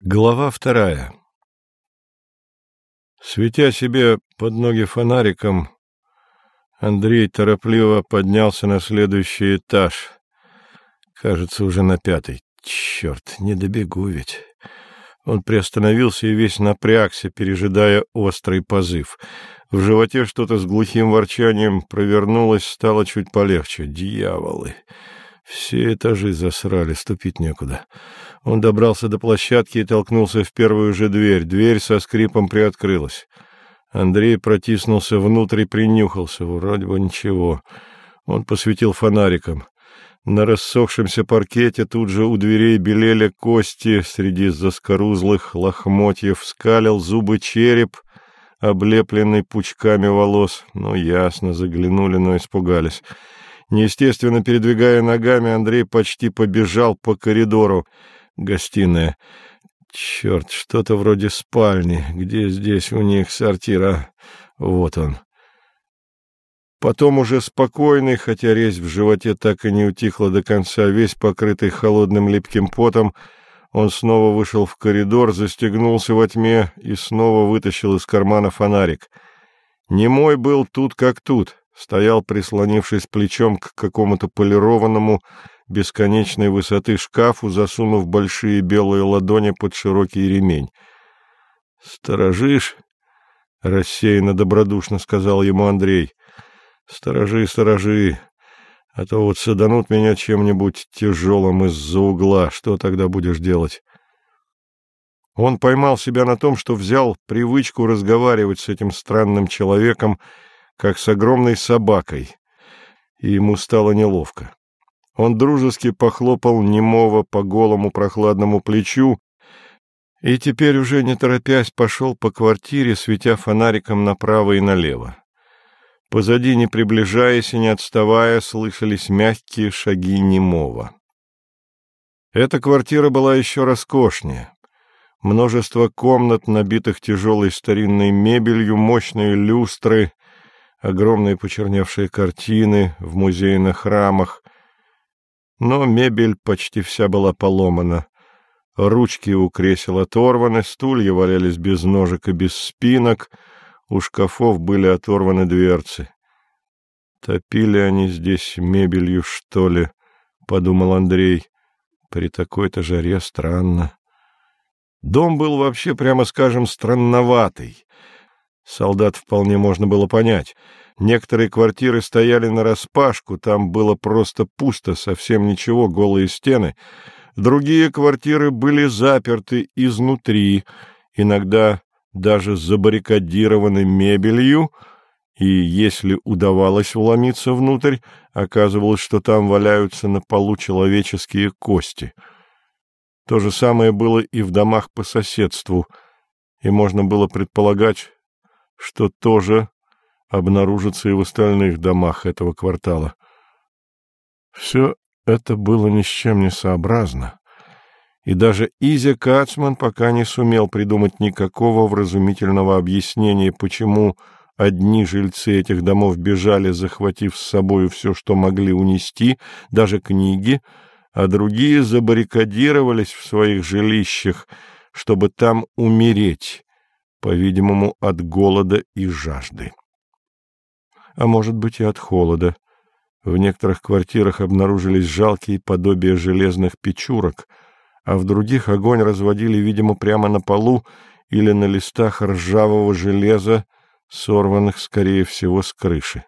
Глава вторая Светя себе под ноги фонариком, Андрей торопливо поднялся на следующий этаж. Кажется, уже на пятый. Черт, не добегу ведь. Он приостановился и весь напрягся, пережидая острый позыв. В животе что-то с глухим ворчанием провернулось, стало чуть полегче. Дьяволы! Все этажи засрали, ступить некуда. Он добрался до площадки и толкнулся в первую же дверь. Дверь со скрипом приоткрылась. Андрей протиснулся внутрь и принюхался. Вроде бы ничего. Он посветил фонариком. На рассохшемся паркете тут же у дверей белели кости, среди заскорузлых лохмотьев скалил зубы череп, облепленный пучками волос. Ну, ясно, заглянули, но испугались. Неестественно передвигая ногами, Андрей почти побежал по коридору. Гостиная. Черт, что-то вроде спальни. Где здесь у них сортира? Вот он. Потом уже спокойный, хотя резь в животе так и не утихла до конца, весь покрытый холодным липким потом, он снова вышел в коридор, застегнулся во тьме и снова вытащил из кармана фонарик. Немой был тут как тут стоял, прислонившись плечом к какому-то полированному, бесконечной высоты шкафу, засунув большие белые ладони под широкий ремень. — Сторожишь? — рассеянно добродушно сказал ему Андрей. — Сторожи, сторожи, а то вот саданут меня чем-нибудь тяжелым из-за угла. Что тогда будешь делать? Он поймал себя на том, что взял привычку разговаривать с этим странным человеком, как с огромной собакой, и ему стало неловко. Он дружески похлопал немого по голому прохладному плечу и теперь уже не торопясь пошел по квартире, светя фонариком направо и налево. Позади, не приближаясь и не отставая, слышались мягкие шаги немого. Эта квартира была еще роскошнее. Множество комнат, набитых тяжелой старинной мебелью, мощные люстры, огромные почерневшие картины в музейных рамах. Но мебель почти вся была поломана. Ручки у кресел оторваны, стулья валялись без ножек и без спинок, у шкафов были оторваны дверцы. «Топили они здесь мебелью, что ли?» — подумал Андрей. «При такой-то жаре странно». Дом был вообще, прямо скажем, странноватый. Солдат вполне можно было понять. Некоторые квартиры стояли нараспашку, там было просто пусто, совсем ничего, голые стены. Другие квартиры были заперты изнутри, иногда даже забаррикадированы мебелью, и если удавалось вломиться внутрь, оказывалось, что там валяются на полу человеческие кости. То же самое было и в домах по соседству, и можно было предполагать, что тоже обнаружится и в остальных домах этого квартала. Все это было ни с чем не сообразно, и даже Изя Кацман пока не сумел придумать никакого вразумительного объяснения, почему одни жильцы этих домов бежали, захватив с собой все, что могли унести, даже книги, а другие забаррикадировались в своих жилищах, чтобы там умереть, по-видимому, от голода и жажды. А может быть и от холода. В некоторых квартирах обнаружились жалкие подобия железных печурок, а в других огонь разводили, видимо, прямо на полу или на листах ржавого железа, сорванных, скорее всего, с крыши.